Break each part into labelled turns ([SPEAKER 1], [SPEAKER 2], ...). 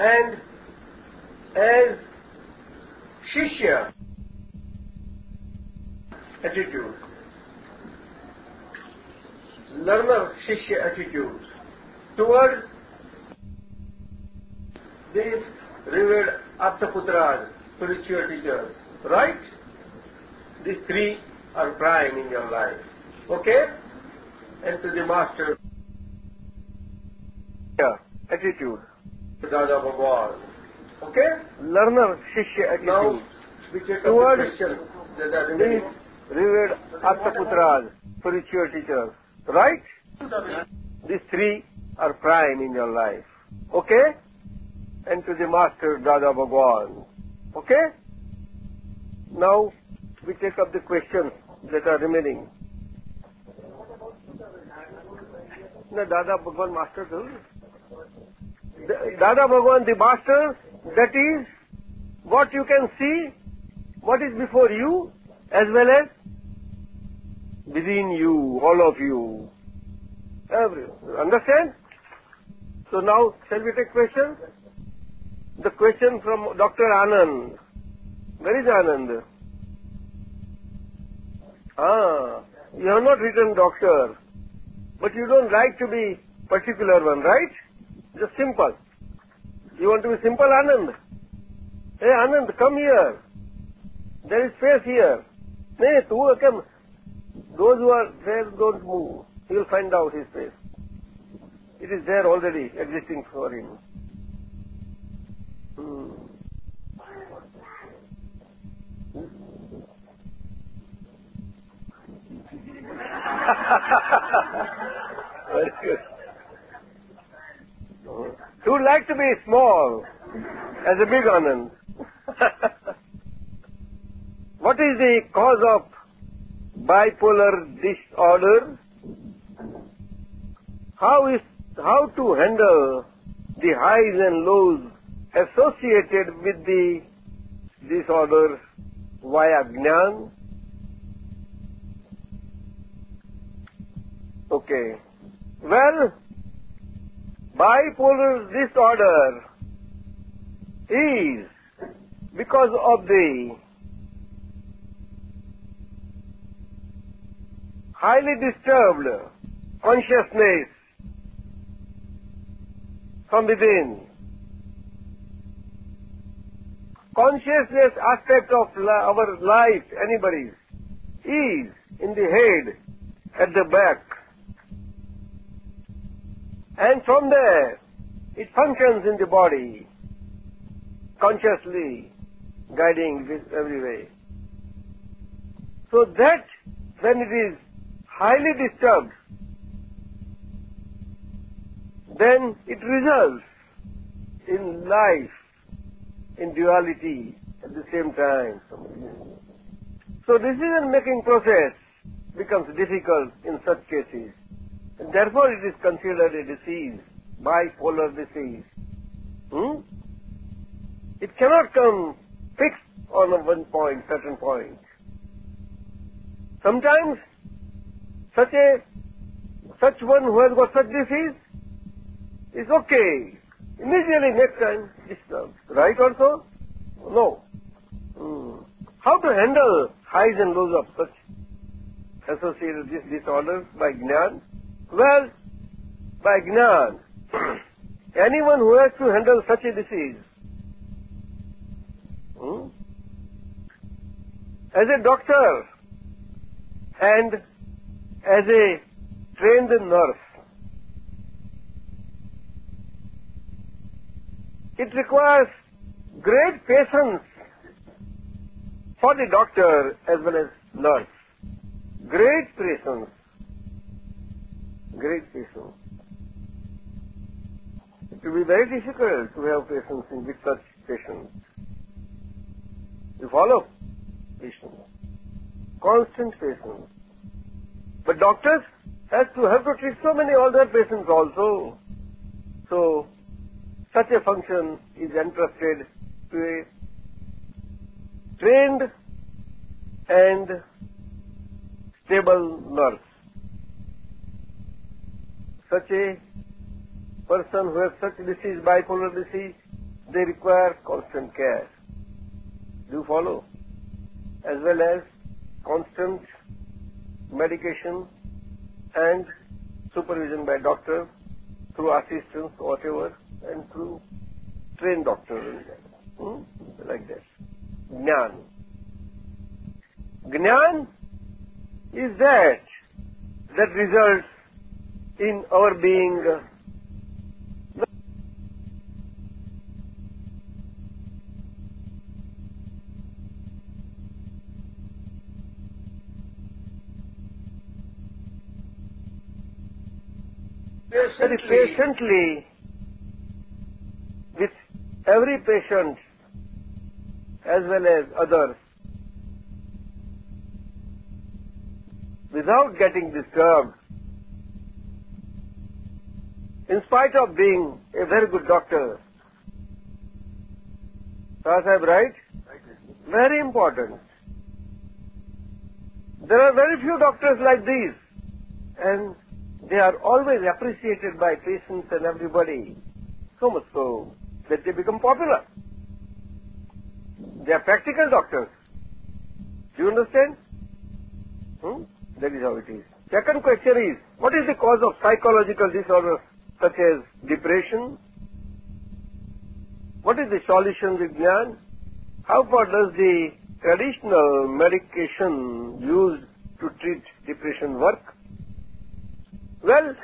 [SPEAKER 1] And as Shishya attitude, learner Shishya attitude towards these revered Aptaputras, spiritual teachers, right? These three are prime in your life. Okay? And to the master attitude. Dada Bhagwan. Okay? Learner, Shishya we take towards questions that are these revered Aptaputras, spiritual teachers. Right? These three are prime in your life. Okay? And to the master Dada Bhagwan. Okay? Now, we take up the questions that are remaining. No, Dada Bhagwan Master Dada Bhagwan the Master, that is what you can see, what is before you, as well as within you, all of you. Every, understand? So now, shall we take questions? The question from Dr. Anand. Where is Anand? Ah, you have not written doctor, but you don't like to be particular one, right? Just simple. You want to be simple, Anand? Hey, Anand, come here. There is space here. Nee, tu come. Those who are there don't move. He will find out his space. It is there already, existing for him. Hmm. Very good. Who like to be small as a big Anand? what is the cause of bipolar disorder? How is how to handle the highs and lows associated with the disorder via jnana? Okay. Well, bipolar disorder is because of the highly disturbed consciousness from within. Consciousness aspect of our life, anybody's, is in the head, at the back, and from there, it functions in the body, consciously guiding this every way. So that when it is highly disturbed, then it results in life, in duality at the same time. So decision making process becomes difficult in such cases. And therefore it is considered a disease, bipolar disease. Hmm? It cannot come fixed on a one point, certain point. Sometimes such a such one who has got such disease is okay. Immediately next time disturbed. Right also? No. Hmm. How to handle highs and lows of such associated disorders by jnana? Well, by Gnan, anyone who has to handle such a disease, hmm, as a doctor and as a trained nurse, it requires great patience for the doctor as well as nurse. Great patience great patience. It will be very difficult to have patience in with such patients. You follow? Patience. Constant patience. But doctors have to have to treat so many other patients also. So such a function is entrusted to a trained and stable nurse such a person who has such disease, bipolar disease, they require constant care. Do you follow? As well as constant medication and supervision by doctor through assistance, whatever, and through trained doctors, hmm? like that. Gnan. Gnan is that that results in our being. Very patiently with every patient as well as others. Without getting disturbed in spite of being a very good doctor. Sahib, right? Very important. There are very few doctors like these and they are always appreciated by patients and everybody, so much so that they become popular. They are practical doctors. Do you understand? Hmm? That is how it is. Second question is, what is the cause of psychological disorders such as depression? What is the solution with? How far does the traditional medication used to treat depression work? Well,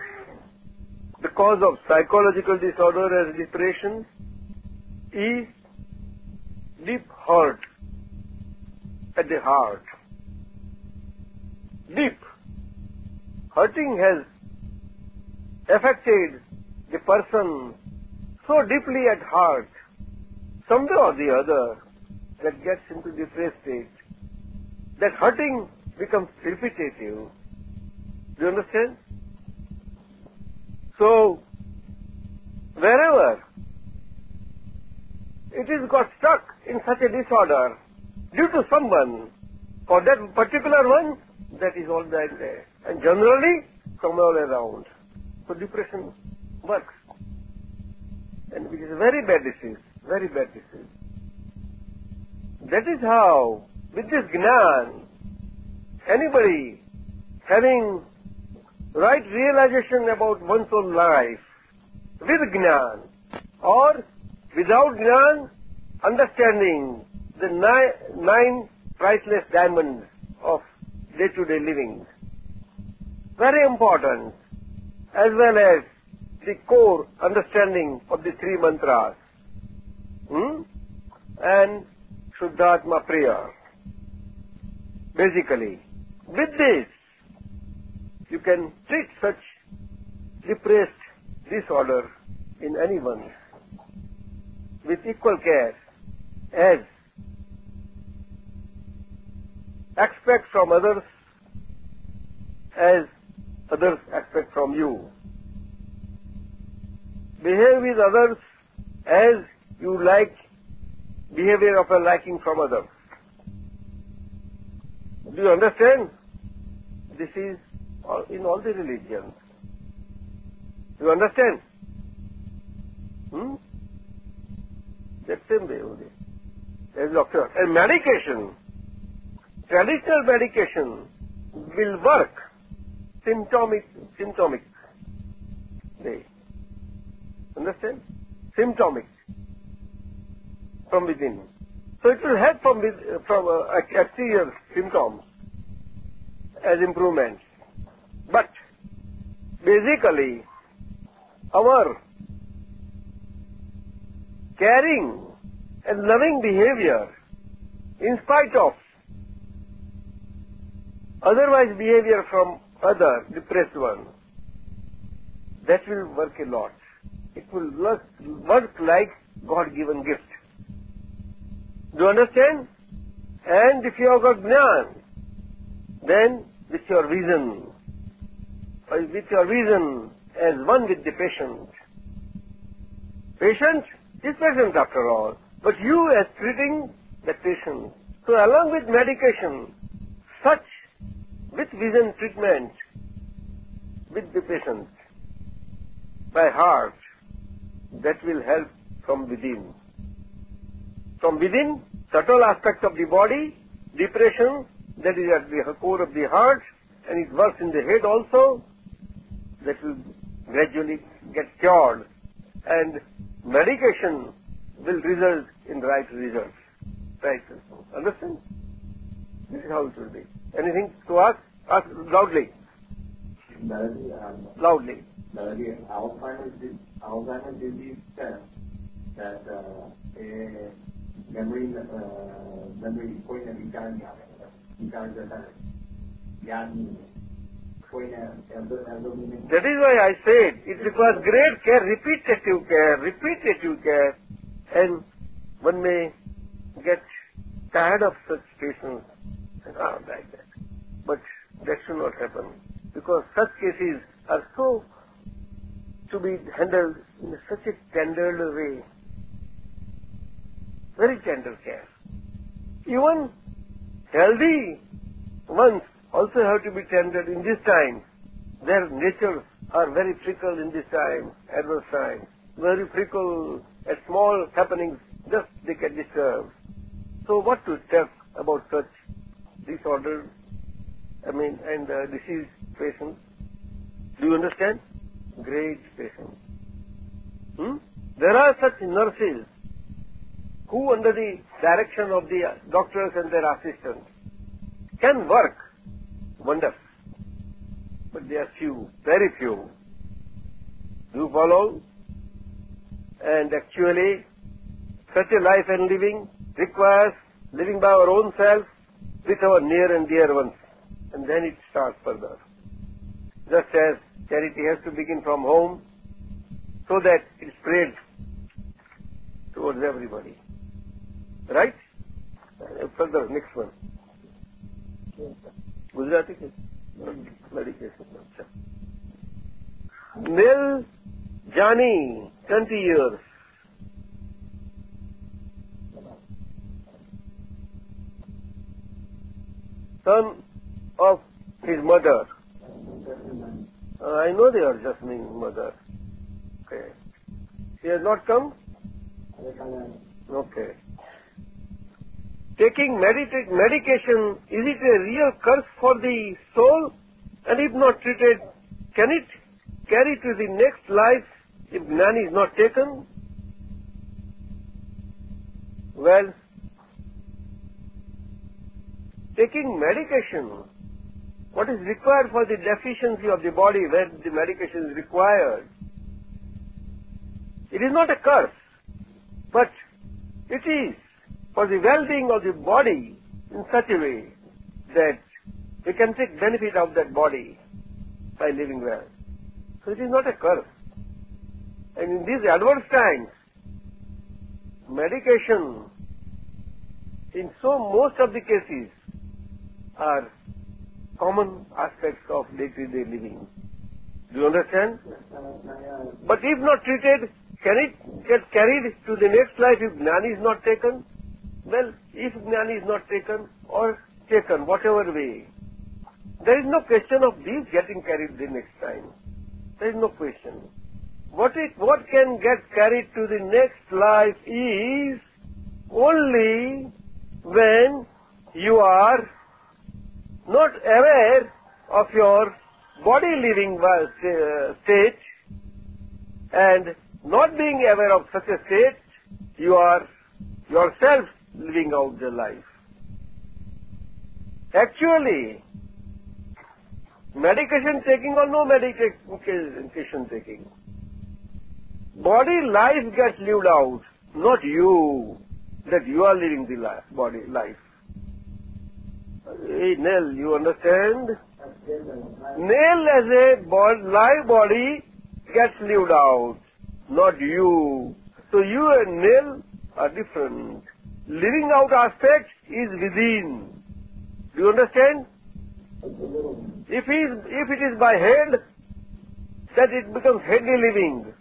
[SPEAKER 1] the cause of psychological disorder as depression is deep hurt at the heart. Deep hurting has affected the person so deeply at heart, someday or the other, that gets into depressed state. That hurting becomes repetitive. Do you understand? So, wherever it is got stuck in such a disorder due to someone, for that particular one, that is all there. And generally, all around. So depression works. And which is a very bad disease, very bad disease. That is how, with this Gnan, anybody having right realization about one's own life with Gnan or without Gnan, understanding the nine, nine priceless diamonds of day-to-day living. Very important, as well as the core understanding of the three mantras hmm? and Shuddhatma prayer. Basically, with this, you can treat such depressed disorder in anyone with equal care as expect from others as others expect from you. Behave with others as you like behavior of a liking from others. Do you understand? This is in all the religions. You understand? Hmm? That same way only. As doctor. And medication, traditional medication will work symptomic, symptomic way. Understand? Symptomic from within. So it will help from, from uh, exterior symptoms as improvements. But basically, our caring and loving behavior, in spite of otherwise behavior from other depressed one, that will work a lot. It will work, work like God-given gift. Do you understand? And if you have got jnana, then with your vision, with your reason as one with the patient. Patient is patient after all, but you as treating the patient. So along with medication, such with vision treatment with the patient by heart, that will help from within. from within, subtle aspects of the body, depression, that is at the core of the heart, and it works in the head also, that will gradually get cured. And medication will result in the right results. Right. Understand? This is how it will be. Anything to ask? Ask loudly loudly.
[SPEAKER 2] The Alzheimer's disease test that memory point
[SPEAKER 1] That is why I said it requires great care, repetitive care, repetitive care, and one may get tired of such patients and all like that. But that should not happen because such cases are so to be handled in such a tender way, very tender care. Even healthy ones also have to be tended in this time. Their natures are very fickle in this time, adverse time. Very fickle at small happenings, just they get disturbed. So what to tell about such disorders, I mean, and uh, disease patients? Do you understand? Great patients. Hmm? There are such nurses who, under the direction of the doctors and their assistants, can work wonders. But they are few, very few. Do you follow? And actually, such a life and living requires living by our own self with our near and dear ones. And then it starts further just as charity has to begin from home so that it spreads towards everybody. Right? Uh, further, next one. Gujarati medication. Nil Jani, 20 years. Son of his mother. Uh, I know they are just mean mother. Okay. He has not come? Okay. Taking medita- medication, is it a real curse for the soul? And if not treated, can it carry to the next life if Gnani is not taken? Well, taking medication, what is required for the deficiency of the body where the medication is required, it is not a curse, but it is for the well-being of the body in such a way that we can take benefit of that body by living well. So it is not a curse. And in these adverse times, medication, in so most of the cases, are common aspects of day-to-day living. Do you understand? But if not treated, can it get carried to the next life if Gnani is not taken? Well, if Gnani is not taken or taken, whatever way, there is no question of these getting carried the next time. There is no question. What it, what can get carried to the next life is only when you are not aware of your body living state and not being aware of such a state, you are yourself living out the life. Actually, medication taking or no medication taking, body life gets lived out, not you, that you are living the life, body life. Hey, Nell, you understand? Nail as a bod- live body gets lived out, not you. So you and nail are different. Living out aspect is within. Do you understand? If, is, if it is by head, that it becomes heady living.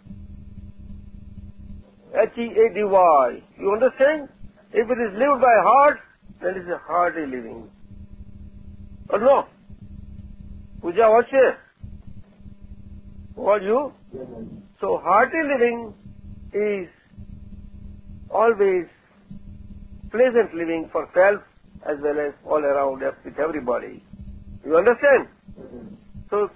[SPEAKER 1] H-E-A-D-Y. You understand? If it is lived by heart, then it is a hearty living. No? Puja, what's it? What you? So hearty living is always pleasant living for self as well as all around with everybody. You understand? So,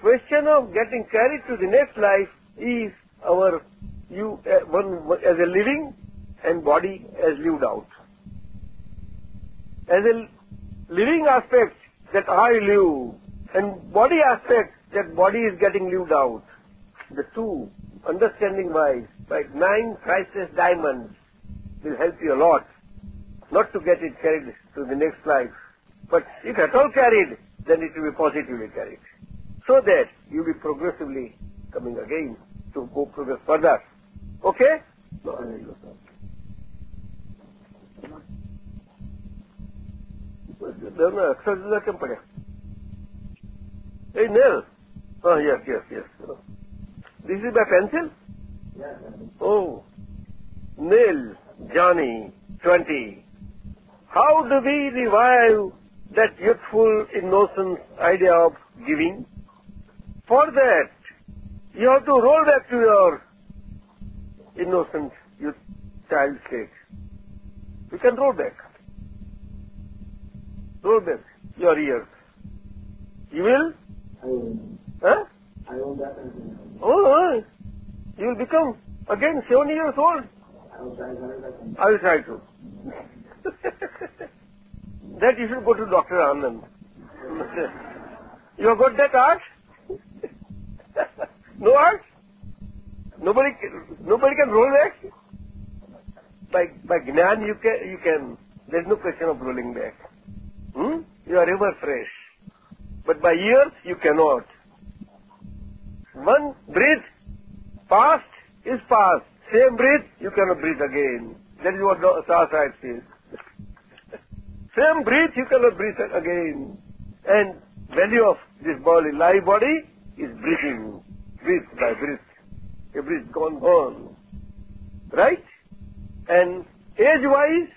[SPEAKER 1] question of getting carried to the next life is our you uh, one as a living and body as lived out. As a living aspect that I live and body aspect that body is getting lived out. The two, understanding wise, like nine priceless diamonds will help you a lot not to get it carried to the next life. But if at all carried, then it will be positively carried. So that you will be progressively coming again to go progress further. Okay? दोनों they're Accept uh, the company. Hey, Neil. Oh, yes, yes, yes. This is my pencil? Oh. Neil, Johnny, 20. How do we revive that youthful innocence idea of giving? For that, you have to roll back to your innocent youth child state. You can roll back. Back your ears. You will?
[SPEAKER 2] I will.
[SPEAKER 1] Huh?
[SPEAKER 2] I will definitely.
[SPEAKER 1] Oh, oh. you will become again 70 years old.
[SPEAKER 2] I will try very.
[SPEAKER 1] I will try to. that you should go to Dr. Anand. you have got that art? no art? Nobody, nobody can roll back? By, by Gnan you can, you can. There's no question of rolling back. Hmm? You are ever fresh. But by years you cannot. One breath past is past. Same breath you cannot breathe again. That is what the Sahasraya says. Same breath you cannot breathe again. And value of this body, live body, is breathing, breath by breath. A breath gone gone. Right? And age-wise,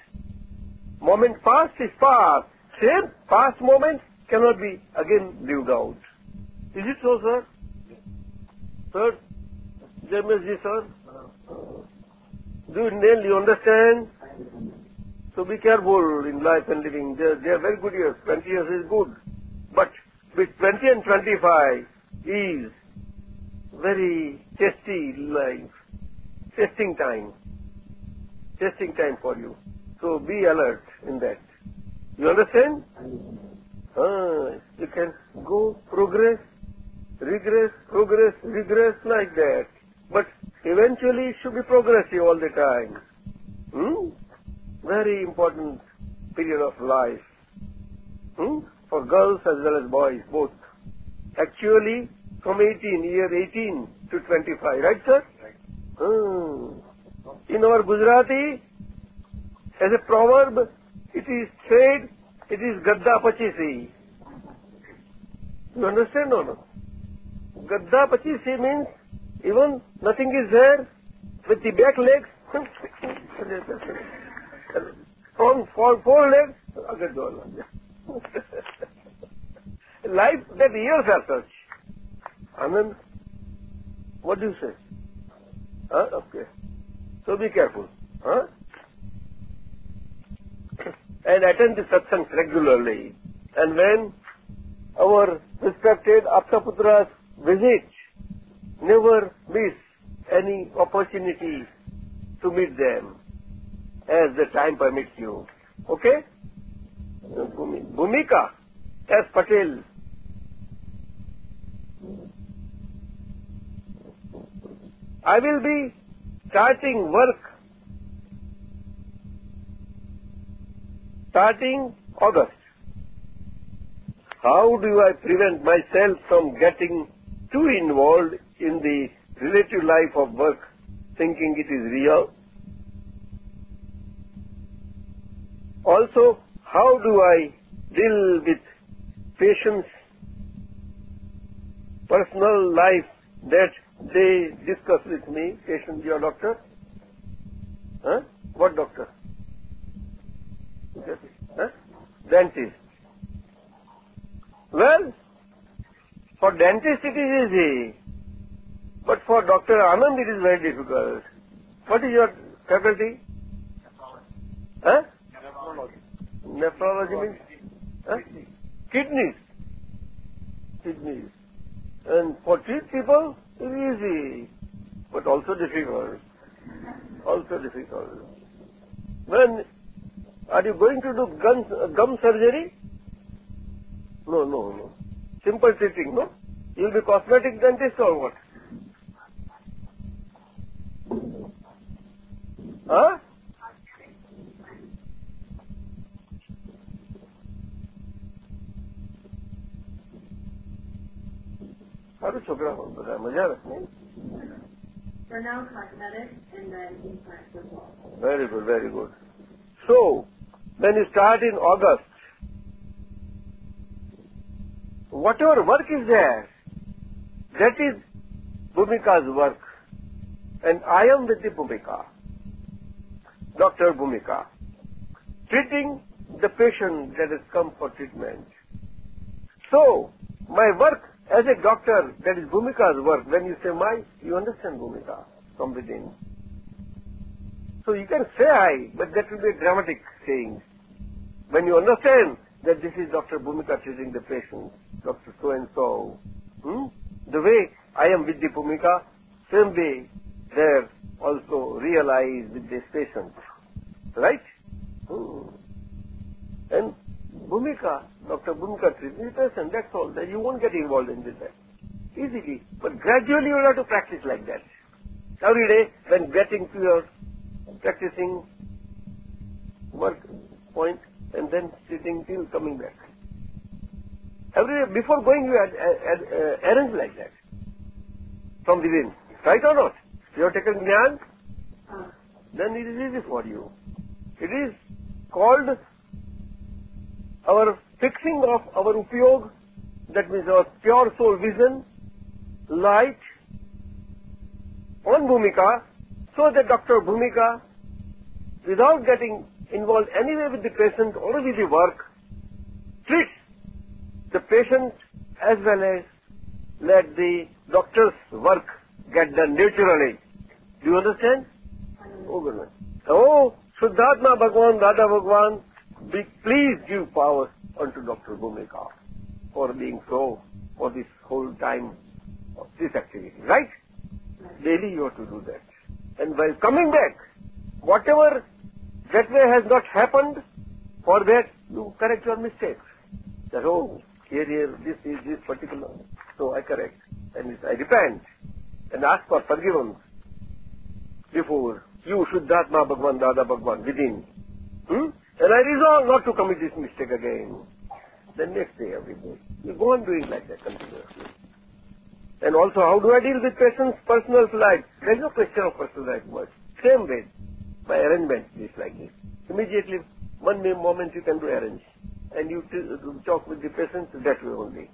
[SPEAKER 1] moment past is past. Same past moment cannot be again lived out. Is it so, sir? Sir? JMSG, sir? Do you, Neil, you understand? So be careful in life and living. They are, they are very good years. 20 years is good. But with 20 and 25 is very testy life. Testing time. Testing time for you. So be alert in that. You understand? Ah, you can go progress, regress, progress, regress like that. But eventually it should be progressive all the time. Hmm? Very important period of life. Hmm? For girls as well as boys, both. Actually, from 18, year 18 to 25, right sir? Right. Hmm. In our Gujarati, as a proverb, it is said, it is Gadda Pachisi. You understand or no? Gadda Pachisi means even nothing is there with the back legs. From four, four legs. Life that years are such. Anand, what do you say? Huh? Okay. So be careful. Huh? And attend the satsangs regularly. And when our respected Aptaputras visit, never miss any opportunity to meet them as the time permits you. Okay? Bhumi- Bhumika S. Patel. I will be starting work starting August. How do I prevent myself from getting too involved in the relative life of work, thinking it is real? Also, how do I deal with patients' personal life that they discuss with me, patient, your doctor? Huh? What doctor? Dentist. Well, for dentist it is easy, but for Dr. Anand it is very difficult. What is your faculty? Huh? Nephrology means? Huh? Kidneys. Kidneys. And for treat people, it's easy, but also difficult. Also difficult. When are you going to do gum, gum surgery? No, no, no. Simple treating, no? You'll be cosmetic dentist or what? Huh? સારું છોકરા બધા મજા આવે
[SPEAKER 3] For now, cosmetics and then
[SPEAKER 1] when you start in August, whatever work is there, that is Bhumika's work. And I am with the Bhumika, Dr. Bhumika, treating the patient that has come for treatment. So, my work as a doctor, that is Bhumika's work. When you say my, you understand Bhumika from within. So you can say I, but that will be dramatic saying. When you understand that this is Dr. Bhumika treating the patient, Dr. So-and-so, hmm? the way I am with the Bhumika, same way there also realize with this patient. Right? Hmm. And Bhumika, Dr. Bhumika treats the person, that's all. That you won't get involved in this easily. But gradually you will have to practice like that. Every day when getting to your practicing work point and then sitting till coming back. Every day before going you had, uh, like that from within. Right or not? You have taken jnana, then it is easy for you. It is called our fixing of our upyog, that means our pure soul vision, light on Bhumika, so that Dr. Bhumika, without getting involved anyway with the patient or with the work, treats the patient as well as let the doctor's work get done naturally. Do you understand? Oh, goodness. Oh, Shuddhatma Bhagwan, Dada Bhagwan, please give power unto Dr. Bhumika for being so for this whole time of this activity, right? Daily you have to do that. And while coming back, whatever that way has not happened, for that you correct your mistakes. That, oh, here, here, this is this particular, so I correct. And I repent and ask for forgiveness before you, Shuddhatma Bhagwan, Dada Bhagwan, within. Hmm? And I resolve not to commit this mistake again. The next day, every day. You go on doing like that continuously. And also, how do I deal with patient's personal life? There is no question of personal life much. Same way, by arrangement, is like this. Immediately, one moment you can do arrange. And you uh, talk with the patient that way only.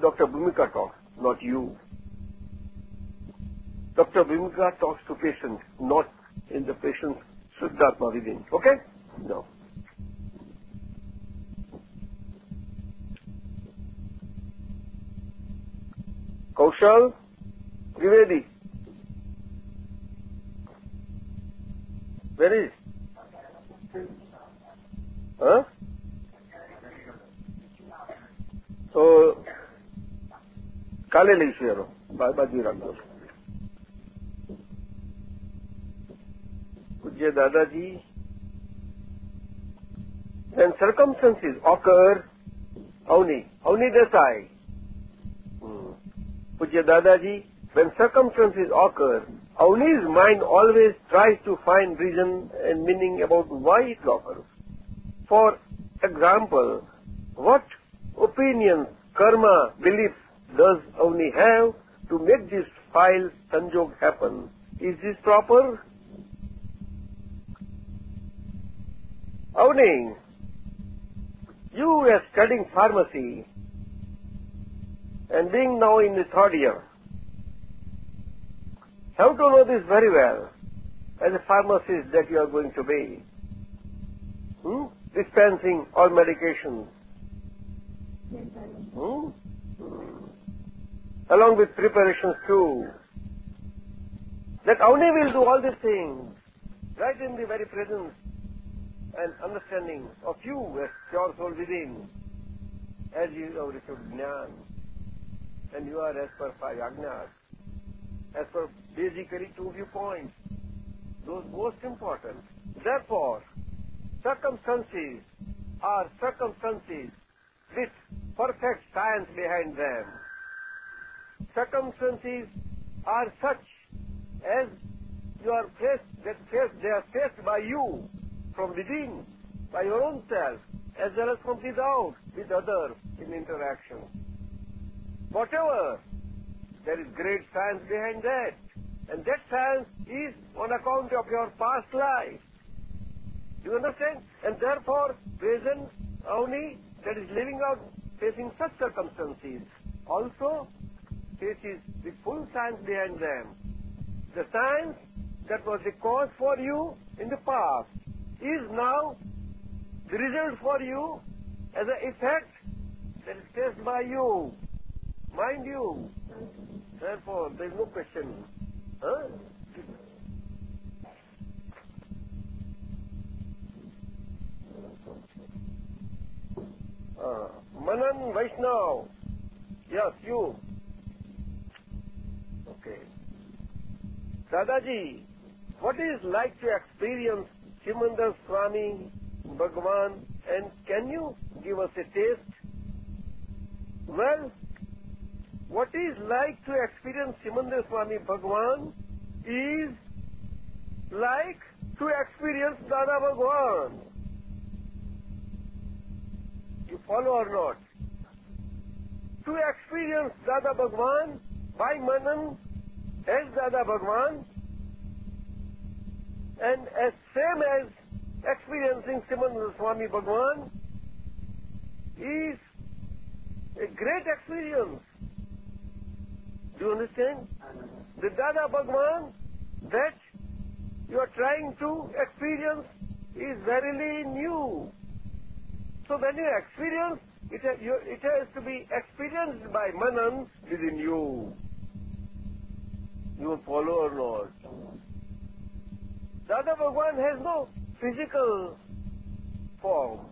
[SPEAKER 1] Dr. Bhumika talks, not you. Dr. Bhumika talks to patient, not in the patient's Shuddhatma within. Okay? No. Kaushal Trivedi. Where is? Huh? તો કાલે લઈશું એનો બાજુ રાખજો પૂજ્ય દાદાજી when circumstances occur, Avni, Avni Desai, hmm. Pujya Dadaji, when circumstances occur, Avni's mind always tries to find reason and meaning about why it occurs. For example, what opinions, karma, beliefs does Avni have to make this file sanjog happen? Is this proper? Avni, you are studying pharmacy and being now in the third year, have to know this very well as a pharmacist that you are going to be. Hmm? Dispensing all medications. Hmm? Along with preparations too. That Avni will do all these things right in the very presence and understanding of you as pure soul within, as you have received jnana, and you are as per five agnas, as per basically two viewpoints, those most important. Therefore, circumstances are circumstances with perfect science behind them. Circumstances are such as you are faced, that faced, they are faced by you from within, by your own self, as well as from without with others in interaction. Whatever, there is great science behind that. And that science is on account of your past life. You understand? And therefore, present only that is living out facing such circumstances also faces the full science behind them. The science that was the cause for you in the past is now the result for you as an effect that is faced by you. Mind you. Therefore, there is no question. Huh? Uh, Manan Vaishnav. Yes, you. Okay. Dadaji, what is like to experience Simandar Swami, Bhagwan, and can you give us a taste? Well, what is like to experience Simandar Swami Bhagwan is like to experience Dada Bhagwan. You follow or not? To experience Dada Bhagwan by Manan as Dada Bhagwan and as same as experiencing Simandar Swami Bhagwan is a great experience. Do you understand? The Dada Bhagwan that you are trying to experience is verily new. So when you experience, it, it has to be experienced by Manan within you. You follow or not? Dada Bhagwan has no physical form.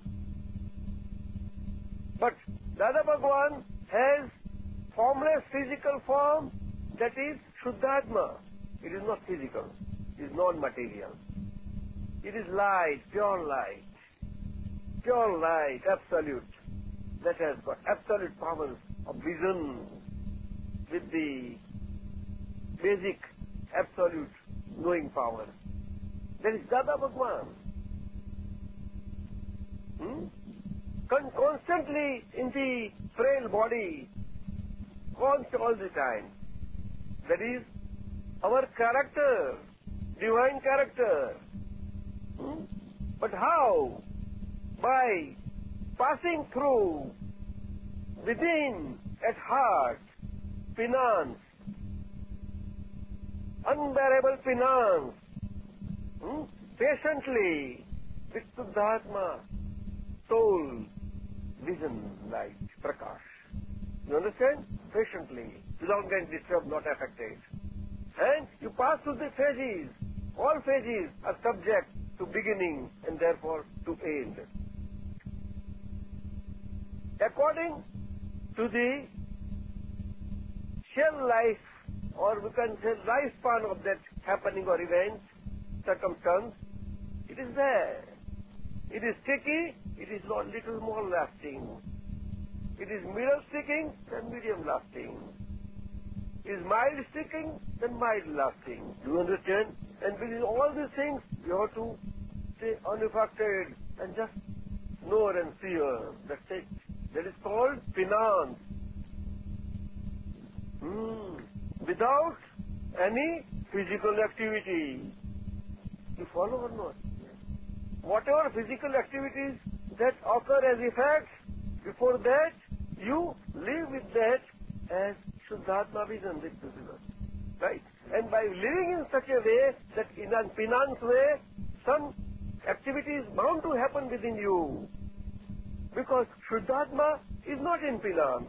[SPEAKER 1] But Dada Bhagwan has formless physical form that is Shuddhatma. It is not physical. It is non-material. It is light, pure light. Pure light, absolute. That has got absolute powers of vision with the basic, absolute knowing power. There is Dada Bhagwan. Hmm? Con- constantly in the frail body, constant all the time. That is our character, divine character. Hmm? But how? By passing through within, at heart, penance, unbearable penance, hmm? patiently, with Shuddhatma, soul, vision, light, prakash. You understand? Patiently, without getting disturbed, not affected. And you pass through the phases. All phases are subject to beginning and therefore to end. According to the shell life or we can say lifespan of that happening or event, circumstance, it is there. It is sticky, it is not little more lasting. It is middle sticking, then medium lasting. It is mild sticking, then mild lasting. Do you understand? And with all these things, you have to stay unaffected and just know and fear. That's it. That is called penance. Hmm without any physical activity. You follow or not? Whatever physical activities that occur as effects, before that, you live with that as Shuddhatma vision, visible. Right? And by living in such a way that in a penance way, some activity is bound to happen within you. Because Shuddhatma is not in penance.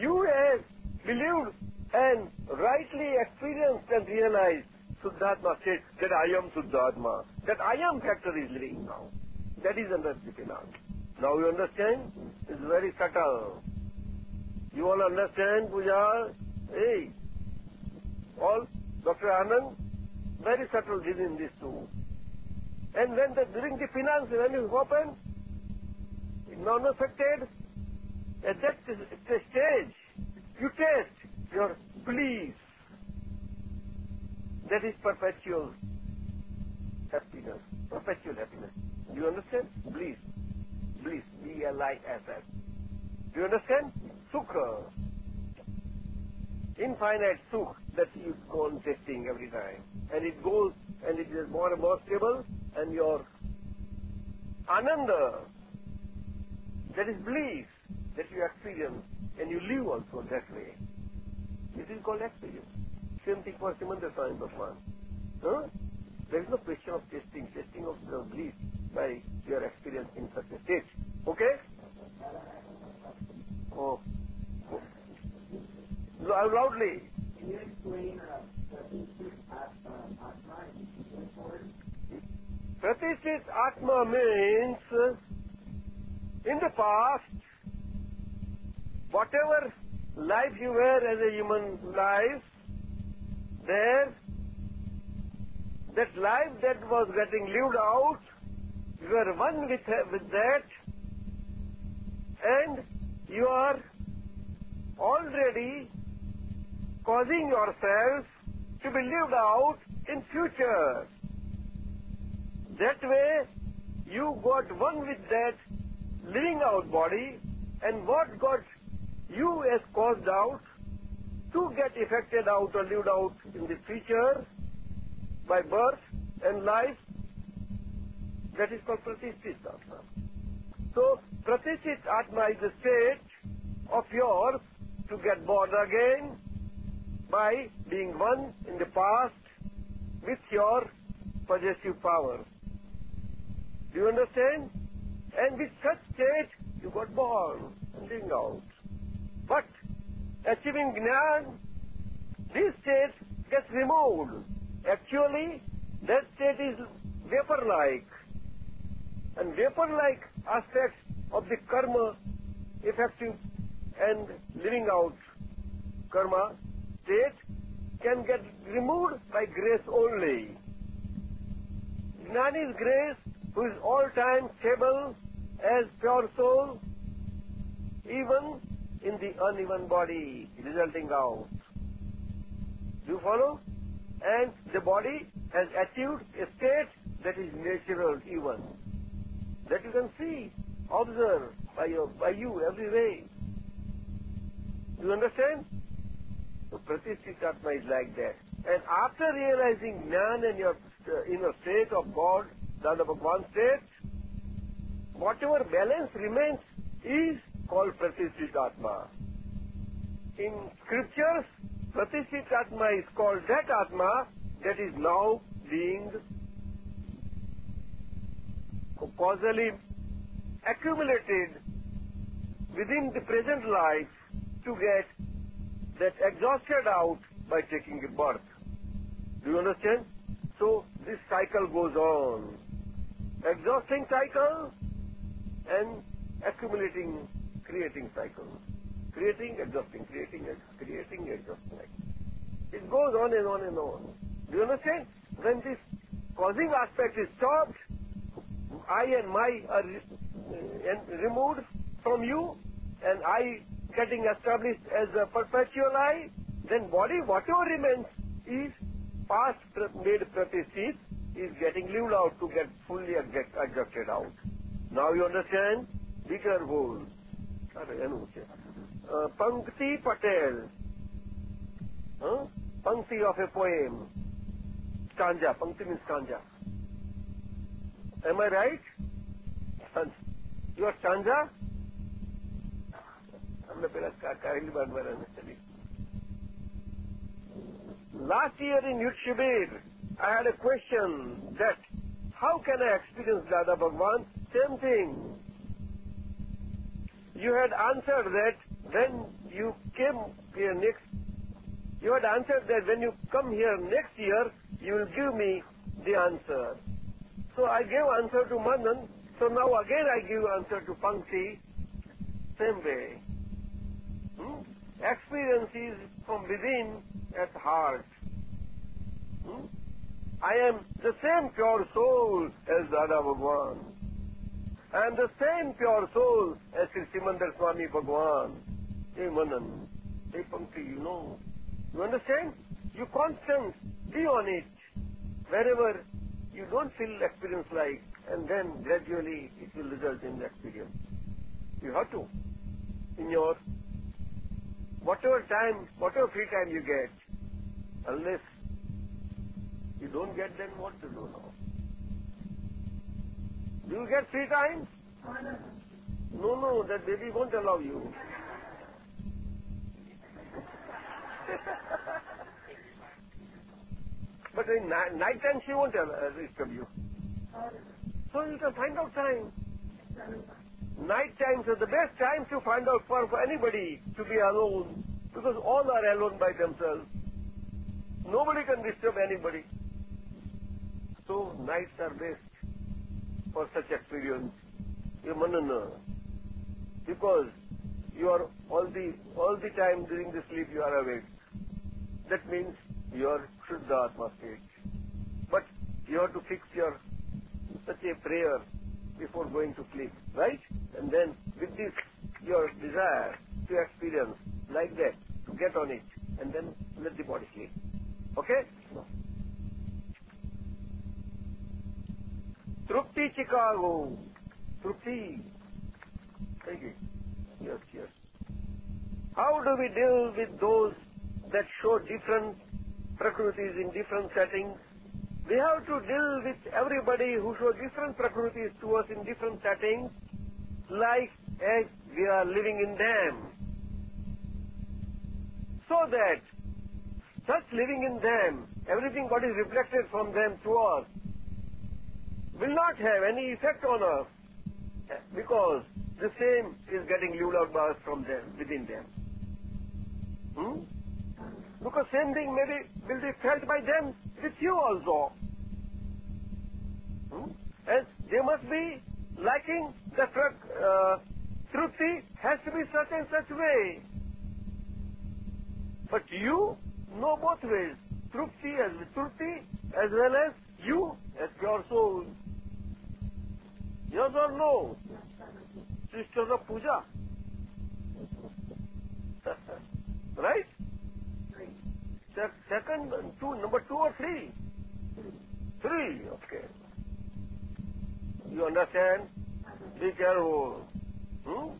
[SPEAKER 1] You as believed and rightly experienced and realized Shuddhatma said that I am Shuddhatma, that I am factor is living now. That is under penance. Now you understand? It's very subtle. You all understand, Puja? Hey, all Dr. Anand, very subtle within these two. And when the, during the penance, when it it's non-affected, at that stage, you taste your bliss. That is perpetual happiness, perpetual happiness. You understand? Bliss. Bliss. B-L-I-S-S. Do you understand? Sukha. Infinite sukh that you go on tasting every time. And it goes and it is more and more stable and your ananda, that is bliss that you experience and you live also that way. This is called experience. Same thing for Simandhar Swami Bhagwan. Huh? There is no question of testing, testing of the bliss by your experience in such a state. Okay? Oh. oh. Loudly.
[SPEAKER 2] Can you explain uh, Atma
[SPEAKER 1] means in the past, whatever life you were as a human life, there, that life that was getting lived out, you are one with, with that, and you are already causing yourself to be lived out in future. That way, you got one with that living out body, and what got you as caused out to get affected out or lived out in the future by birth and life, that is called Pratisthit Atma. So, Pratisthit Atma is a state of yours to get born again by being one in the past with your possessive power. Do you understand? And with such state, you got born and living out. But achieving Gnan, this state gets removed. Actually, that state is vapor-like. And vapor-like aspects of the karma effective and living out karma state can get removed by grace only. Gnani's grace, who is all time stable as pure soul, even in the uneven body, resulting out. You follow? And the body has achieved a state that is natural even. That you can see, observe by, your, by you every way. You understand? So Pratisthit Atma is like that. And after realizing Jnana and your uh, inner state of God, Dada Bhagwan state, whatever balance remains is called Pratisthit Atma. In scriptures, Pratisthit Atma is called that Atma that is now being causally accumulated within the present life to get that exhausted out by taking a birth. Do you understand? So this cycle goes on. Exhausting cycle and accumulating, creating cycle. Creating, exhausting, creating, creating, exhausting. It goes on and on and on. Do you understand? When this causing aspect is stopped, I and my are removed from you, and I getting established as a perpetual I, then body, whatever remains, is past made pratisthit, is getting lived out to get fully adjusted out. Now you understand? Be careful. Uh, Pankti Patel. Huh? Pankti of a poem. Stanza. Pankti means stanza. Am I right? You are stanza? Last year in YouTube, I had a question that how can I experience Dada Bhagwan? Same thing. You had answered that when you came here next, you had answered that when you come here next year, you will give me the answer. So I gave answer to Manan, so now again I give answer to Pankti, same way. Hmm? Experience is from within at heart. Hmm? I am the same pure soul as Dada Bhagwan. I am the same pure soul as Sri Simandar Swami Bhagwan. Hey Manan, hey Pankti, you know. You understand? You constant, be on it. Wherever you don't feel experience like, and then gradually it will result in the experience. You have to. In your, whatever time, whatever free time you get, unless you don't get, then what to do now? Do you get free time? No, no, that baby won't allow you. but in night, night time she won't uh, disturb you. So you can find out time. Night times are the best time to find out for, for anybody to be alone because all are alone by themselves. Nobody can disturb anybody. So nights are best for such experience. You manana. Because you are all the all the time during the sleep you are awake. That means you are Shuddha Atma state. But you have to fix your such a prayer before going to sleep, right? And then with this your desire to experience like that, to get on it, and then let the body sleep. Okay? Trupti Chicago. Trupti. Thank you. Yes, yes. How do we deal with those that show different prakrutis in different settings? We have to deal with everybody who show different prakrutis to us in different settings, like as we are living in them. So that such living in them, everything what is reflected from them to us, will not have any effect on us because the same is getting lived out by us from them, within them. Hmm? Because same thing may be, will be felt by them with you also. Hmm? And they must be liking the uh, Trupti has to be such and such way. But you know both ways. Trupti as Trupti as well as you as pure soul. Yes or no? Sisters of Puja. right? Second, two, number two or three? Three, okay. You understand? Be careful. Hmm?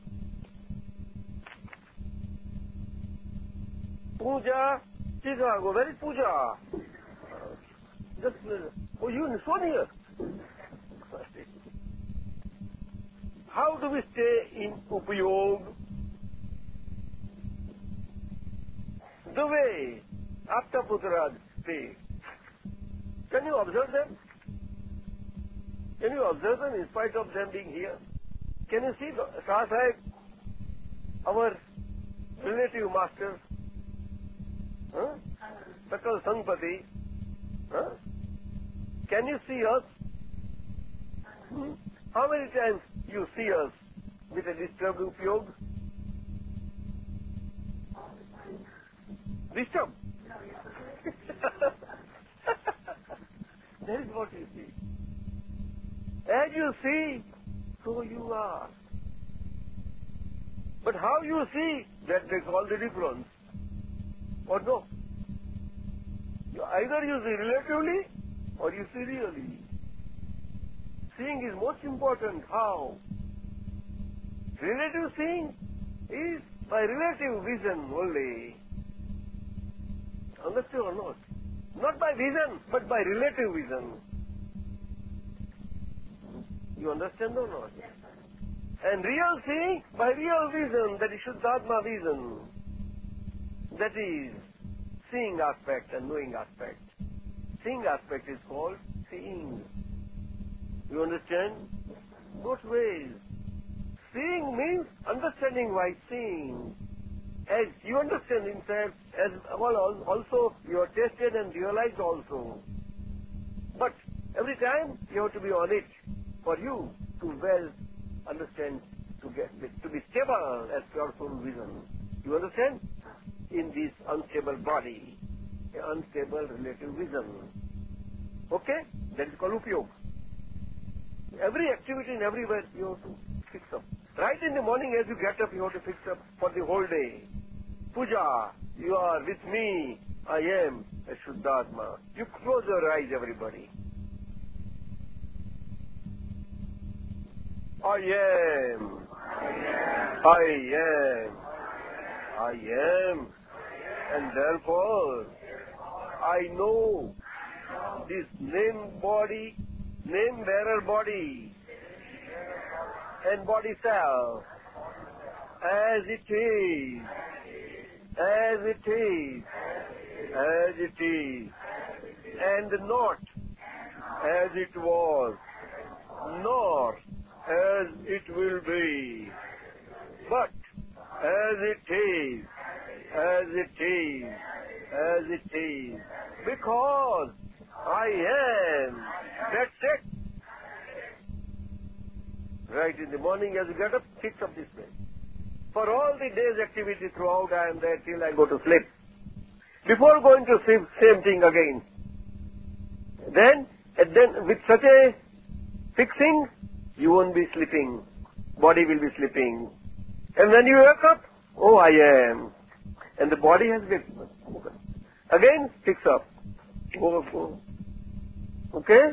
[SPEAKER 1] Puja, Chicago, is Puja? Just, oh, you in Sonia? How do we stay in Upayog? The way Aptaputras stay. Can you observe them? Can you observe them in spite of them being here? Can you see Shah our relative master, huh? Sakal Sangpati, huh? Can you see us? Hmm? How many times you see us with a disturbed upyog? Disturb? that is what you see. As you see, so you are. But how you see, that makes all the difference. Or no? You either you see relatively or you see really. Seeing is most important. How? Relative seeing is by relative vision only. Understood or not? Not by vision, but by relative vision. You understand or not? And real seeing by real vision, that is Shuddhatma vision. That is seeing aspect and knowing aspect. Seeing aspect is called seeing. You understand? Both ways. Seeing means understanding by seeing. As you understand in fact, as well also you are tested and realized also. But every time you have to be on it for you to well understand, to get to be stable as pure soul vision. You understand? In this unstable body, unstable relative vision. Okay? That is called upyog. Every activity and everywhere you have to fix up. Right in the morning as you get up, you have to fix up for the whole day. Puja, you are with me. I am a Shuddhatma. You close your eyes, everybody. I am. I am. I am. And therefore, I know this name body, name bearer body, and body self as it is, as it is, as it is, and not as it was, nor as it will be, but as it is, as it is, as it is, because I am. That's it. Right in the morning as you get up, fix up this way. For all the day's activity throughout, I am there till I go to sleep. Before going to sleep, same thing again. Then, and then with such a fixing, you won't be sleeping. Body will be sleeping. And when you wake up, oh, I am. And the body has been. Again, fix up. Okay?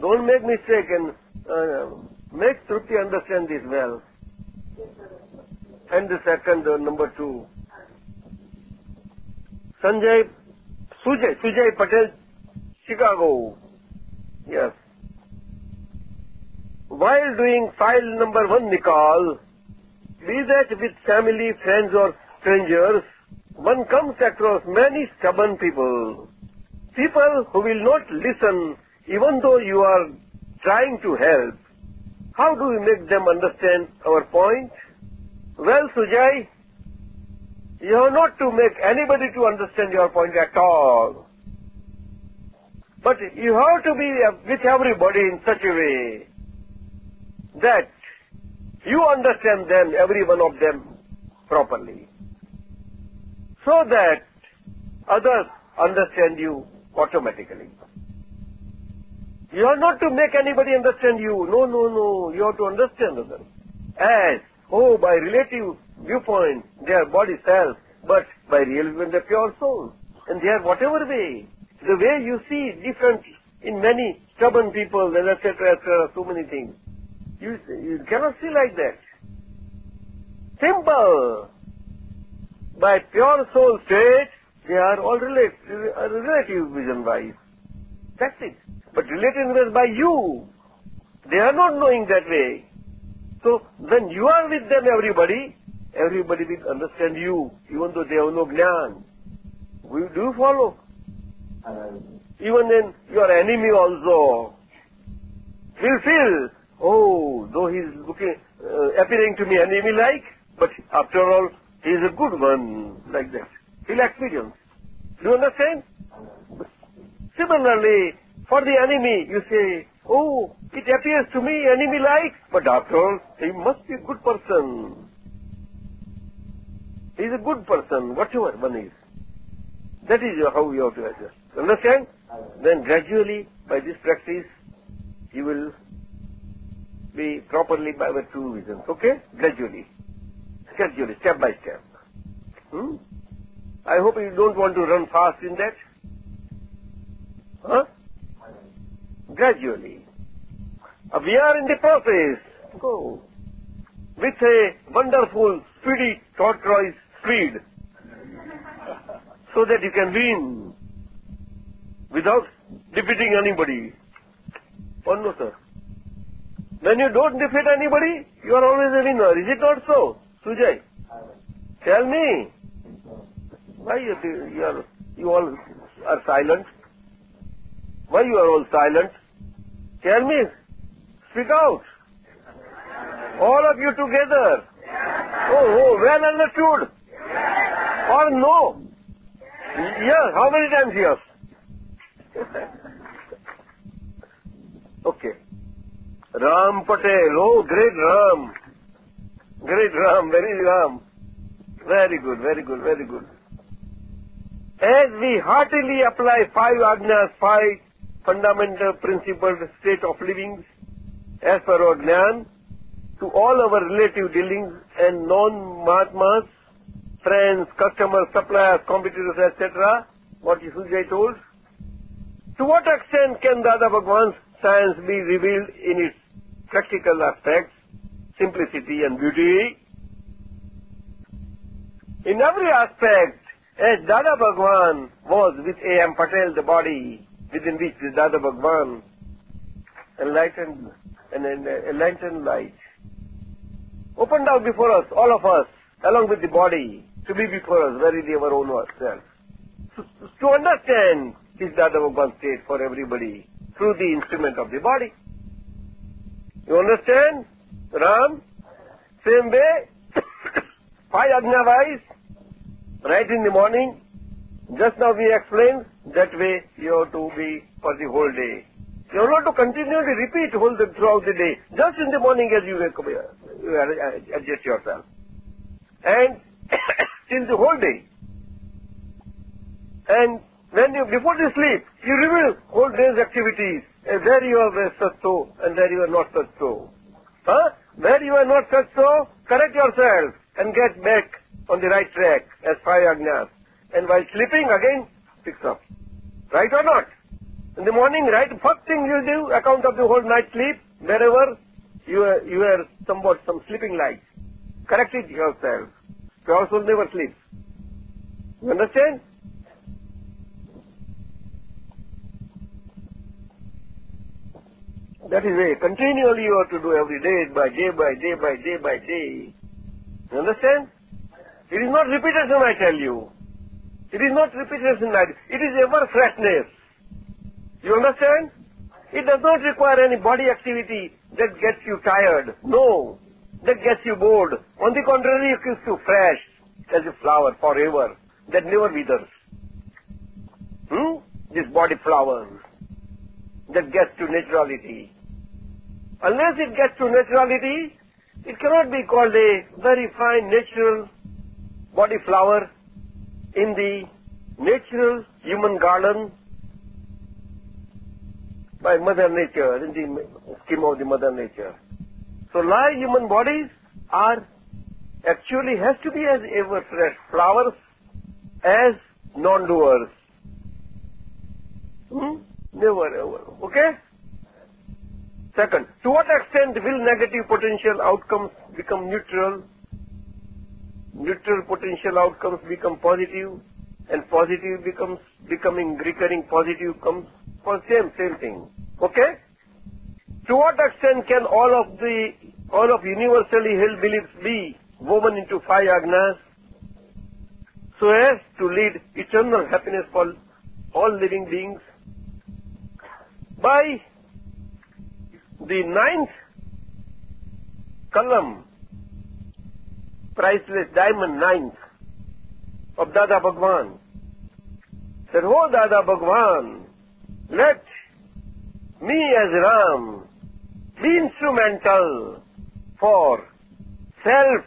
[SPEAKER 1] Don't make mistake and uh, make Shruti understand this well. And the second, uh, number two. Sanjay, Sujay, Sujay Patel, Chicago. Yes. While doing file number one Nikal, be that with family, friends or strangers, one comes across many stubborn people. People who will not listen even though you are trying to help. How do we make them understand our point? Well, Sujay, you are not to make anybody to understand your point at all. But you have to be with everybody in such a way that you understand them, every one of them, properly. So that others understand you automatically. You are not to make anybody understand you. No, no, no. You have to understand others. As, oh, by relative viewpoint, they are body self, but by real they are pure soul. And they are whatever way. The way you see different in many stubborn people etc. etc. so many things. You, you cannot see like that. Simple. By pure soul state, they are all uh, relative, relative vision wise. That's it. But relative by you. They are not knowing that way. So when you are with them, everybody, everybody will understand you, even though they have no jnana. We do follow. even then your enemy also will feel, oh, though he is looking, uh, appearing to me enemy-like, but after all, he is a good one, like that. He'll experience. Do you understand? Similarly, for the enemy, you say, oh, it appears to me enemy-like, but after all, he must be a good person. He is a good person, whatever one is. That is how you have to adjust. Understand? Then gradually, by this practice, you will be properly by the two visions. Okay? Gradually. Gradually, step by step. Hmm? I hope you don't want to run fast in that. Huh? Gradually. We are in the process. Go. With a wonderful, speedy tortoise speed. So that you can win without defeating anybody. Oh no, sir. When you don't defeat anybody, you are always a winner. Is it not so, Sujay? Tell me. Why you, you, are, you all are silent? Why you are all silent? Tell me. Speak out. All of you together. Oh, oh, well understood. Or no? Yes. How many times yes? okay. Ram Patel. Oh, great Ram. Great Ram, very Ram. Very good, very good, very good. As we heartily apply five agnas, five fundamental principles, state of living, as per our Gnan, to all our relative dealings and non-Mahatmas, friends, customers, suppliers, competitors, etc., what Sujay told, to what extent can Dada Bhagwan's science be revealed in its practical aspects, simplicity and beauty? In every aspect, as Dada Bhagwan was with A.M. Patel, the body within which the Dada Bhagwan enlightened, an enlightened light, opened out before us, all of us, along with the body, to be before us, verily our own self. To, to understand this Dada Bhagwan state for everybody through the instrument of the body. You understand? Ram? Same way, five Ajna right in the morning, just now we explained, that way you have to be for the whole day. You have to continually repeat whole the, throughout the day. Just in the morning as you wake up, uh, you uh, adjust yourself. And till the whole day. And when you, before you sleep, you review whole day's activities. And where you are such so, and where you are not such so. Huh? Where you are not such so, correct yourself and get back on the right track as five agnas. And while sleeping, again, fix up. Right or not? In the morning, right, first thing you do, account of the whole night sleep, wherever you are, you are somewhat some sleeping light. Correct it yourself. Pure soul never sleeps. You understand? That is way. Continually you have to do every day, by day, by day, by day, by day. You understand? It is not repetition, I tell you. It is not repetition, it is ever freshness. You understand? It does not require any body activity that gets you tired. No. That gets you bored. On the contrary, it keeps you fresh as a flower forever that never withers. Hmm? This body flower that gets to naturality. Unless it gets to naturality, it cannot be called a very fine natural body flower in the natural human garden by Mother Nature, in the scheme of the Mother Nature. So live human bodies are actually has to be as ever fresh flowers as non-doers. Hmm? Never ever. Okay? Second, to what extent will negative potential outcomes become neutral neutral potential outcomes become positive and positive becomes becoming recurring positive comes for same same thing. Okay? To what extent can all of the all of universally held beliefs be woven into five agnas so as to lead eternal happiness for all living beings? By the ninth Kalam priceless diamond ninth of Dada Bhagwan. Said, Oh Dada Bhagwan, let me as Ram be instrumental for self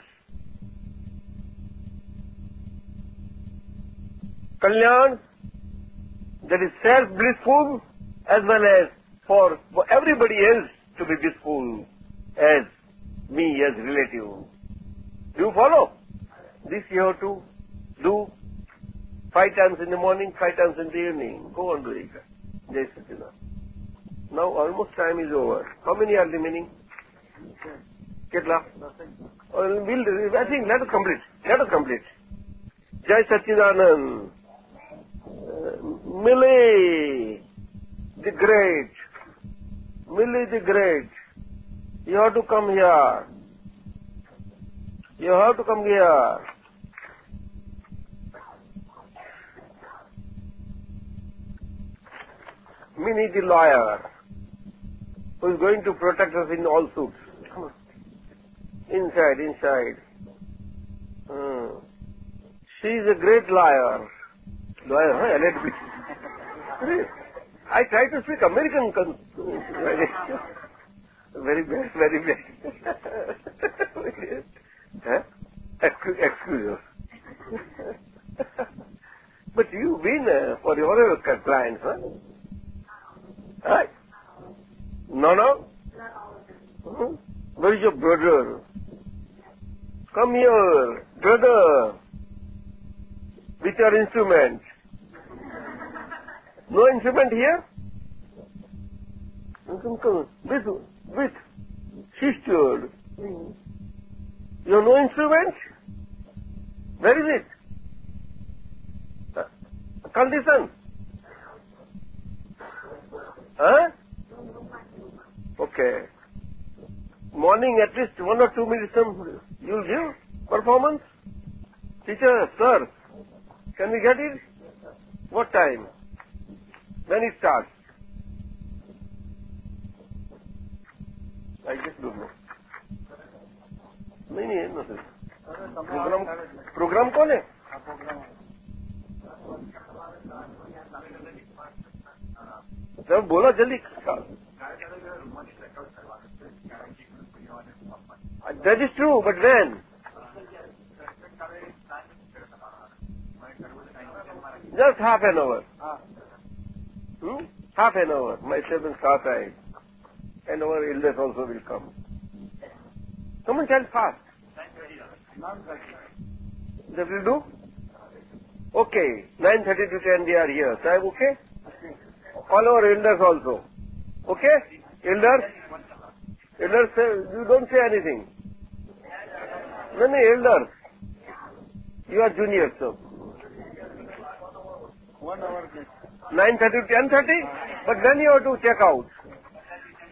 [SPEAKER 1] Kalyan, that is self blissful as well as for everybody else to be blissful as me as relative. Do you follow? This you have to do five times in the morning, five times in the evening. Go on doing it. Jai. Now almost time is over. How many are remaining? Ketla? Well, we'll, I think let us complete. Let us complete. Jai Sachidanand. Uh, Millie the Great. Millie the Great. You have to come here. You have to come here. Minnie the lawyer, who is going to protect us in all suits. Come on. Inside, inside. Hmm. She is a great liar. Lawyer, huh? Let me. I try to speak American. very bad, very bad. Huh? Excuse, excuse but you win uh, for your clients, huh? Right? No, no? Hmm? Where is your brother? Come here, brother, with your instrument. No instrument here? Come, come, with, with sister. You have no instrument? Where is it? Condition. Huh? Okay. Morning at least one or two minutes you'll give performance? Teacher, sir, can we get it? What time? When it starts? I just don't know. नहीं नहीं है ना programme programme कौन है जब बोला जल्दी That is true, but when? Just half an hour. Hmm? Half an hour. My servant Satai and our elders also will come. Come and tell fast. That will do? Okay. 9.30 to 10 they are here. Sahib, okay? All our elders also. Okay? Elders? Elders, you don't say anything. No, no, elders. You are juniors, so. One hour, 9.30 to 10.30? But then you have to check out.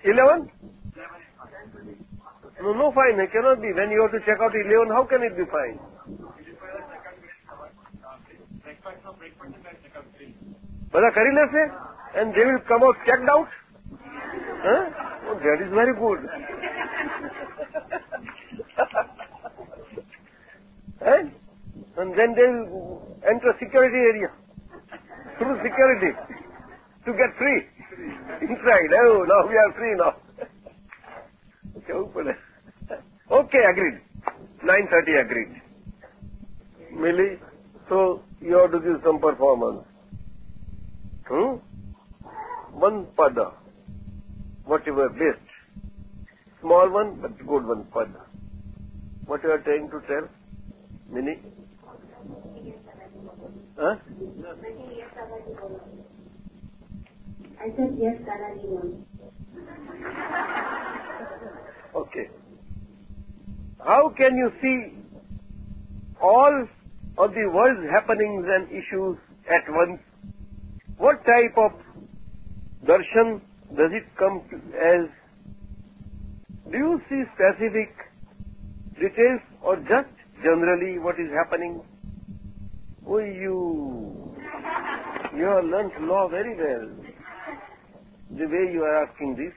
[SPEAKER 1] 11? No, no fine. It cannot be. When you have to check out 11, how can it be fine? બધા કરી લેશે and they will come out checked out? Huh? Oh, that is very good. and, and then they will enter security area through security to get free inside. Oh, now we are free now. okay, agreed. 9.30 agreed. Millie, so you have to give some performance. Hmm? One pada, whatever best. Small one, but good one pada. What you are trying to tell? Mini? Huh?
[SPEAKER 3] I said yes, Dadaji
[SPEAKER 1] Okay. How can you see all of the world's happenings and issues at once? What type of darshan does it come as? Do you see specific details or just generally what is happening? Oh, you, you have learnt law very well. The way you are asking this.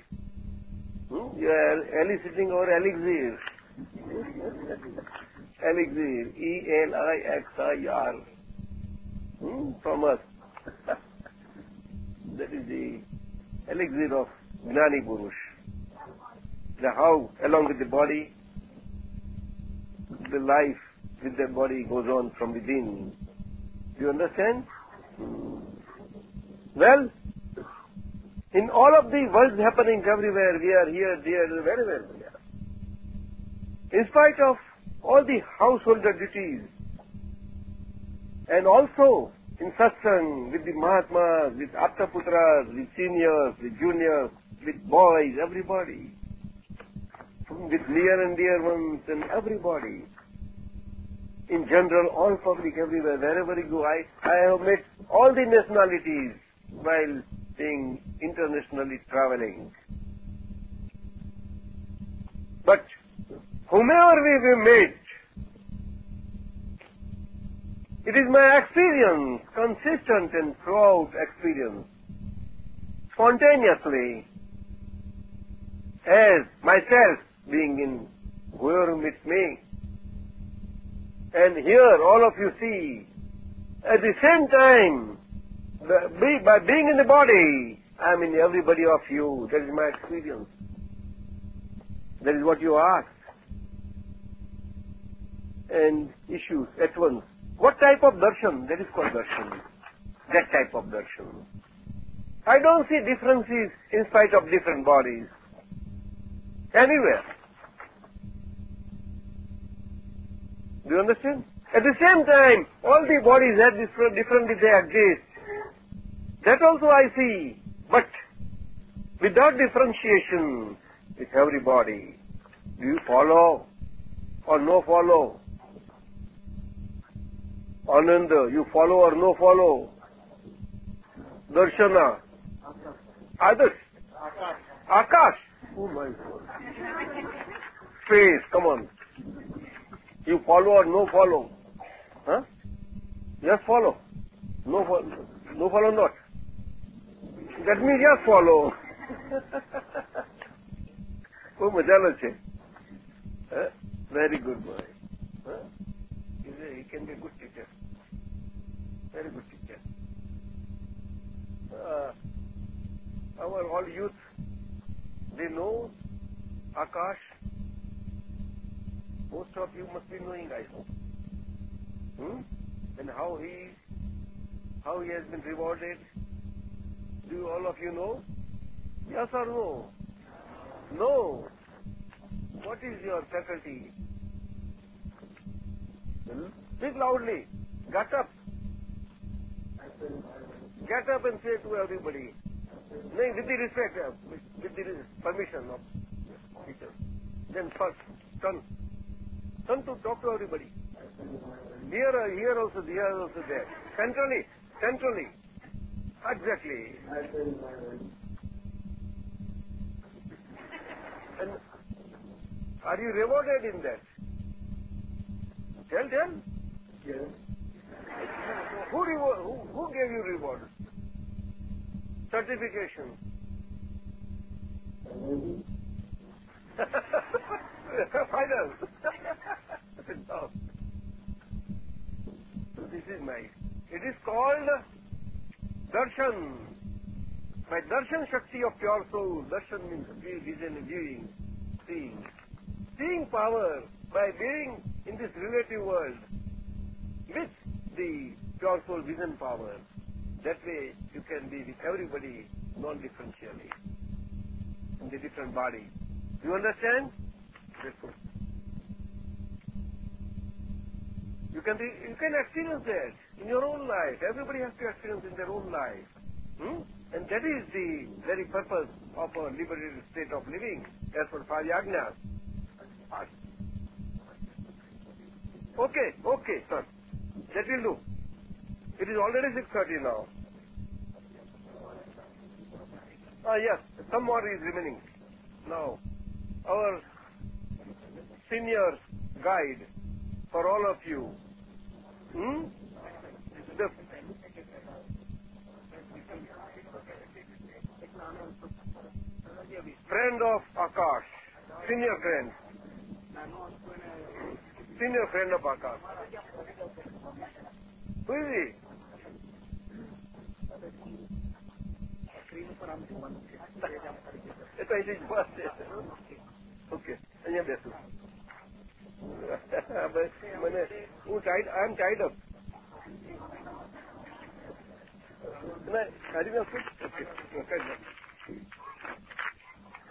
[SPEAKER 1] Hmm? You are eliciting our elixir. elixir. E-L-I-X-I-R. Hmm? From us. that is the elixir of Gnani Purush. The how, along with the body, the life with the body goes on from within. Do you understand? Well, in all of the world's happenings everywhere, we are here, there, very well. In spite of all the householder duties, and also in satsang with the Mahatmas, with Aptaputras, with seniors, with juniors, with boys, everybody, with near and dear ones and everybody in general, all public everywhere, wherever you go, I, I have met all the nationalities while being internationally traveling. But whomever we we meet, it is my experience, consistent and throughout experience, spontaneously, as myself being in whoever meets me, and here all of you see, at the same time, by being in the body, I am in everybody of you. That is my experience. That is what you ask. And issues at once. What type of darshan? That is called darshan. That type of darshan. I don't see differences in spite of different bodies. Anywhere. Do you understand? At the same time, all the bodies have different, differently they exist. That also I see. But without differentiation with every body, do you follow or no follow? Ananda, you follow or no follow? Darshana. Others. Akash. Oh my God. Space, come on. You follow or no follow? Huh? Yes, follow. No follow. No follow not. That means yes, follow. બહુ મજાનો છે very good boy he can be a good teacher. Very good teacher. Uh, our all youth, they know Akash. Most of you must be knowing, I hope. Hmm? And how he, how he has been rewarded. Do all of you know? Yes or no? No. What is your faculty? Hmm? Speak loudly. Get up. Get up and say to everybody. No, with the respect, with, the permission of teacher. Then first, turn. Turn to talk to everybody. Here, uh, here also, here also there. Centrally, centrally. Exactly. And are you rewarded in that? Tell, tell.
[SPEAKER 2] Yes.
[SPEAKER 1] Who, reward, who, who gave you reward? Certification. Final. no. this is nice. It is called darshan. By darshan Shakti of pure soul, darshan means vision, viewing, seeing. Seeing power by being in this relative world with the pure soul vision power. That way you can be with everybody non-differentially in the different body. You understand? You can, be, you can experience that in your own life. Everybody has to experience in their own life. Hmm? And that is the very purpose of a liberated state of living, as per Pajagna. Okay, okay, sir. That will do. It is already 6.30 now. Ah, yes, some more is remaining. Now, our senior guide for all of you. Hmm? The friend of Akash, senior friend Senior friend of Akash. Who is he? એ તો અહીંથી બસ છે okay અહીંયા બેસું મને હું ટાઈડ આઈ એમ tied up ના કાઢી નાખું ઓકે કાઢી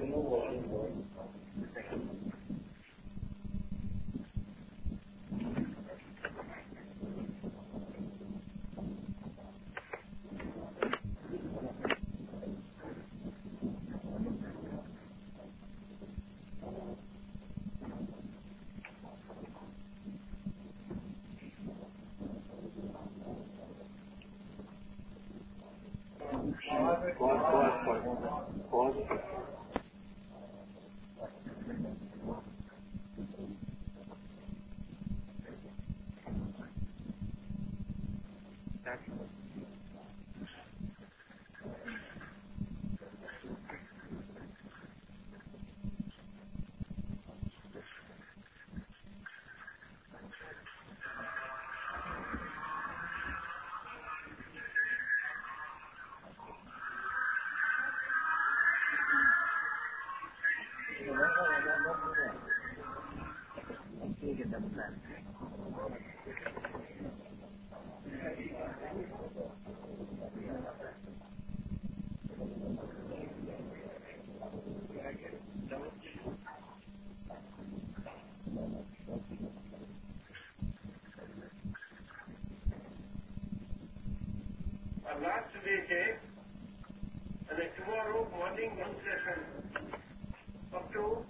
[SPEAKER 2] says move on.
[SPEAKER 1] last day came, and then tomorrow morning one session up to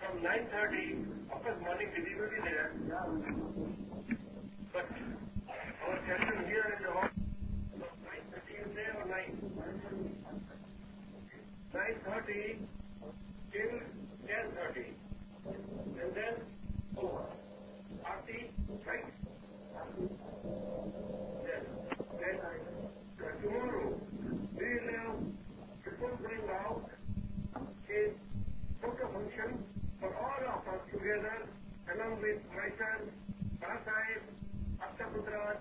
[SPEAKER 1] from 9.30, of course morning busy will be there. But our session here in the hall, 9.30 9? 9.30 till 10.30. And then, oh, right? tomorrow we will out a photo function for all of us together along with myself, Bhasaib, Aptaputra,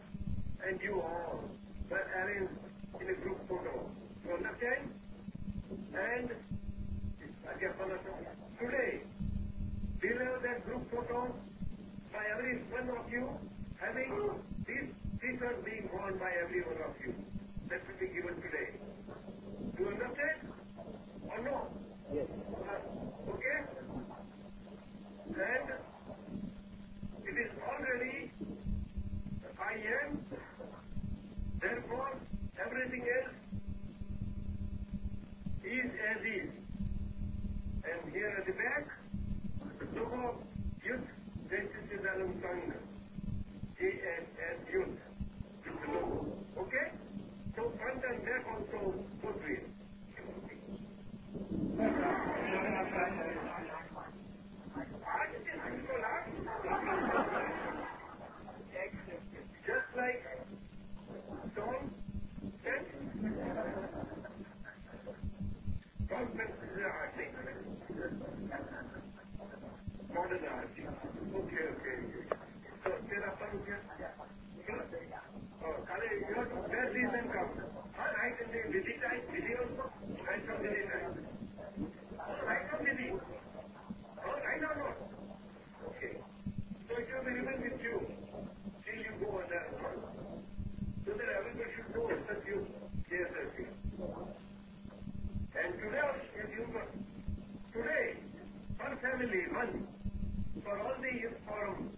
[SPEAKER 1] and you all were arranged in a group photo. Understand? And today, we have that group photo by every one of you having this t-shirt being worn by every one of you that will be given today. Do you understand? Or no?
[SPEAKER 2] Yes.
[SPEAKER 1] So front and back family, one, for all the youth forum,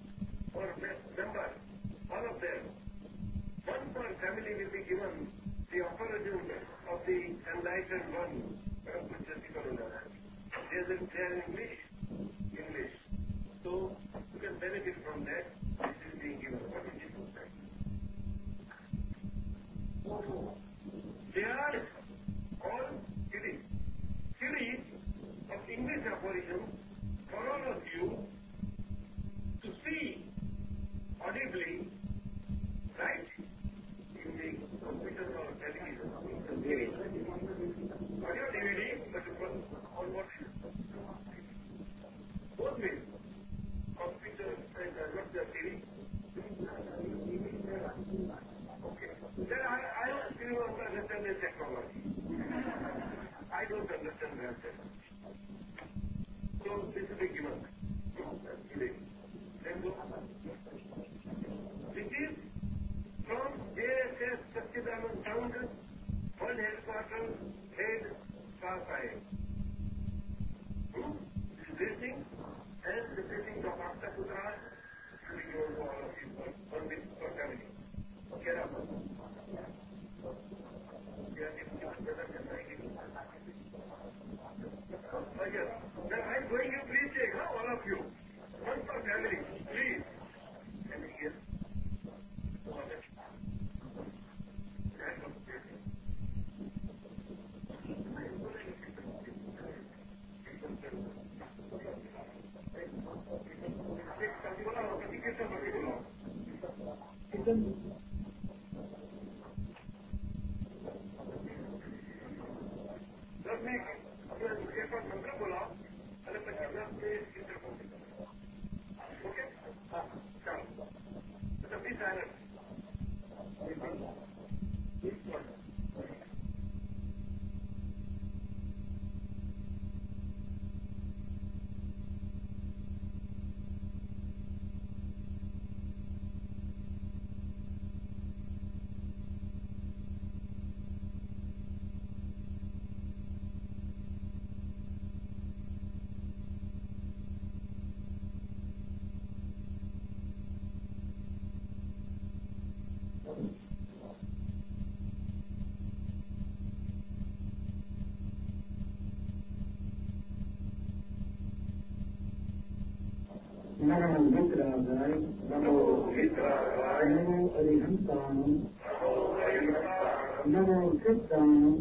[SPEAKER 1] for members, all of them, one per family will be given the apology of the enlightened one, There's in there English, English. So you can benefit from that. This is being given. What is it? They
[SPEAKER 4] things
[SPEAKER 1] NaMo मित्रागाय NaMo मित्रागाय
[SPEAKER 4] NaMo अरिहंताणं NaMo
[SPEAKER 1] चित्राणं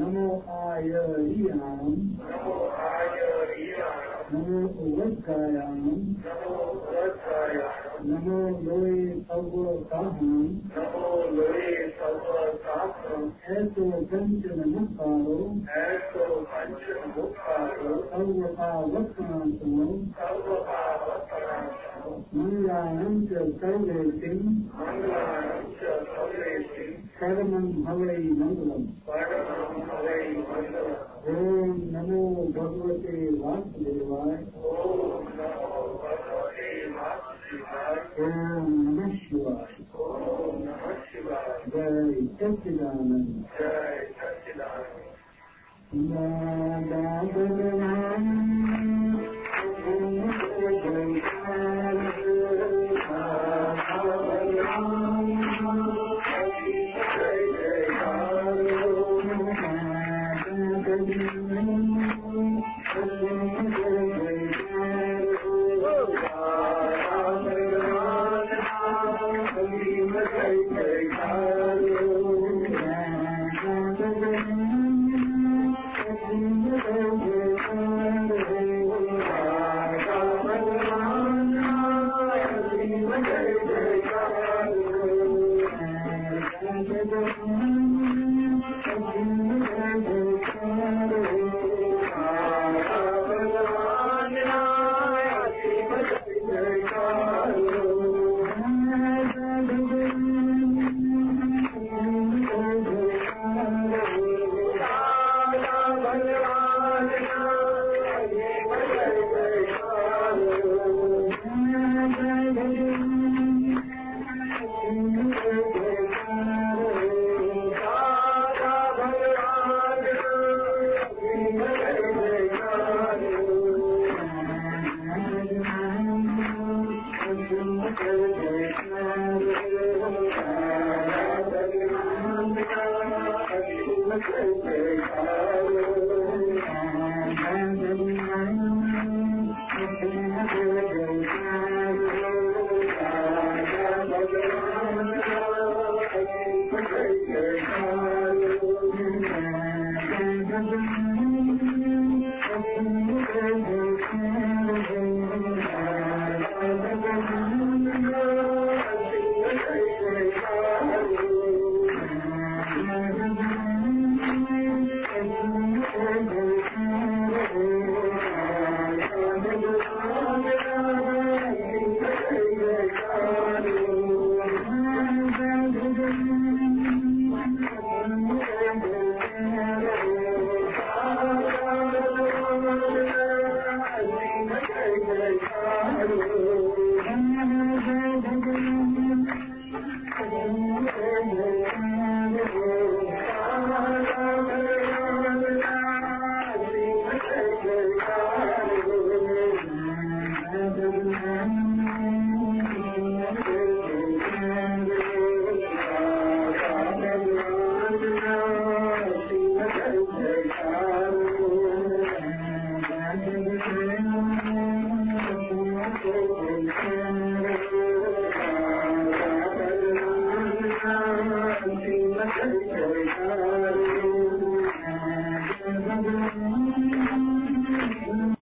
[SPEAKER 1] NaMo आयरीयाणं
[SPEAKER 4] NaMo उवत्कायाणं
[SPEAKER 1] NaMo लोये
[SPEAKER 4] सव्वसाहं NaMo लोये सव्वसाहं